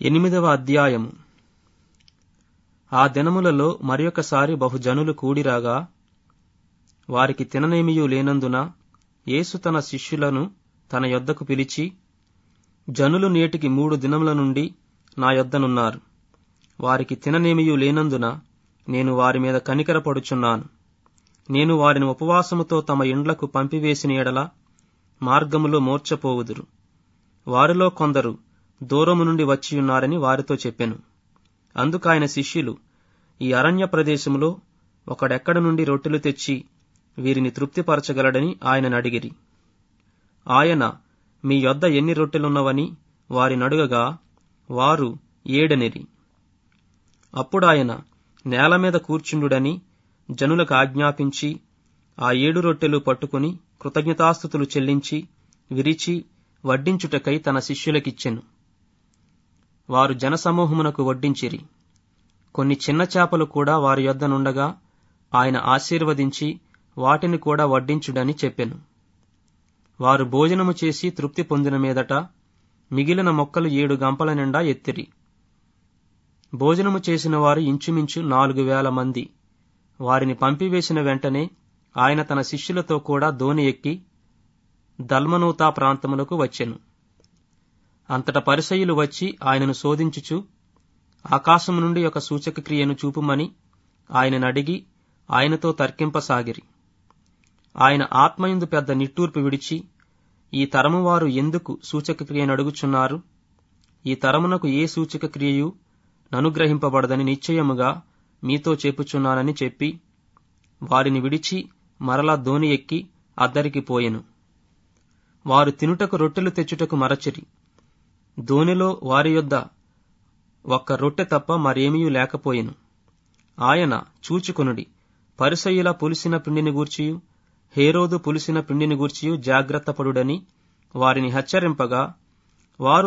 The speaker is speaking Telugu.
ఎనిమిదవ అధ్యాయము. ఆ దినములలో మరొకసారి బహుజనులు కూడిరాగా వారికి తిననేమియూ లేనందున యేసు తన శిష్యులను తన యొద్దకు పిలిచి జనులు నేటికి మూడు దినముల నుండి నా యొద్దనున్నారు. వారికి తిననేమియూ లేనందున నేను వారి మీద కనికరపడుచున్నాను. నేను వారిని ఉపవాసముతో తమ ఇండ్లకు పంపివేసిన ఎడల మార్గములో మోర్చపోవుదురు వారిలో కొందరు దూరము నుండి వచ్చియున్నారని వారితో చెప్పెను. అందుకాయన శిష్యులు ఈ అరణ్య ప్రదేశములో ఒకడెక్కడ నుండి రొట్టెలు తెచ్చి వీరిని తృప్తిపరచగలడని ఆయనను అడిగిరి. ఆయన మీ యొద్ద ఎన్ని రొట్టెలున్నవని వారినడుగగా వారు ఏడనిరి. అప్పుడాయన నేల మీద కూర్చుండుడని జనులకు ఆజ్ఞాపించి ఆ ఏడు రొట్టెలు పట్టుకుని కృతజ్ఞతాస్థుతులు చెల్లించి విరిచి వడ్డించుటకై తన శిష్యులకిచ్చెను. వారు జనసమూహమునకు వడ్డించిరి. కొన్ని చిన్న చేపలు కూడా వారి యొద్ద నుండగా ఆయన ఆశీర్వదించి వాటిని కూడా వడ్డించుడని చెప్పెను. వారు భోజనము చేసి తృప్తి పొందిన మీదట మిగిలిన మొక్కలు ఏడు గంపల నిండా ఎత్తిరి. భోజనము చేసిన వారు ఇంచుమించు నాలుగు వేల మంది. వారిని పంపివేసిన వెంటనే ఆయన తన శిష్యులతో కూడా దోణి ఎక్కి దల్మనూతా ప్రాంతములకు వచ్చెను. అంతట పరిసయులు వచ్చి ఆయనను శోధించుచు ఆకాశము నుండి ఒక సూచక క్రియను చూపుమని ఆయనను అడిగి ఆయనతో తర్కింపసాగిరి. ఆయన ఆత్మయందు పెద్ద నిట్టూర్పు విడిచి ఈ తరము వారు ఎందుకు సూచక క్రియను అడుగుచున్నారు? ఈ తరమునకు ఏ సూచక క్రియయు ననుగ్రహింపబడదని నిశ్చయముగా మీతో చెప్పుచున్నానని చెప్పి వారిని విడిచి మరలా దోణి ఎక్కి అద్దరికి పోయెను. వారు తినుటకు రొట్టెలు తెచ్చుటకు మరచిరి. దోనిలో వారి యొద్ద ఒక్క రొట్టె తప్ప మరేమీ లేకపోయెను. ఆయన చూచుకొనుడి పరిసయ్యుల పులిసిన పిండిని గూర్చియు హేరోదు పులిసిన పిండిని గూర్చియు జాగ్రత్తపడుడని వారిని హెచ్చరింపగా వారు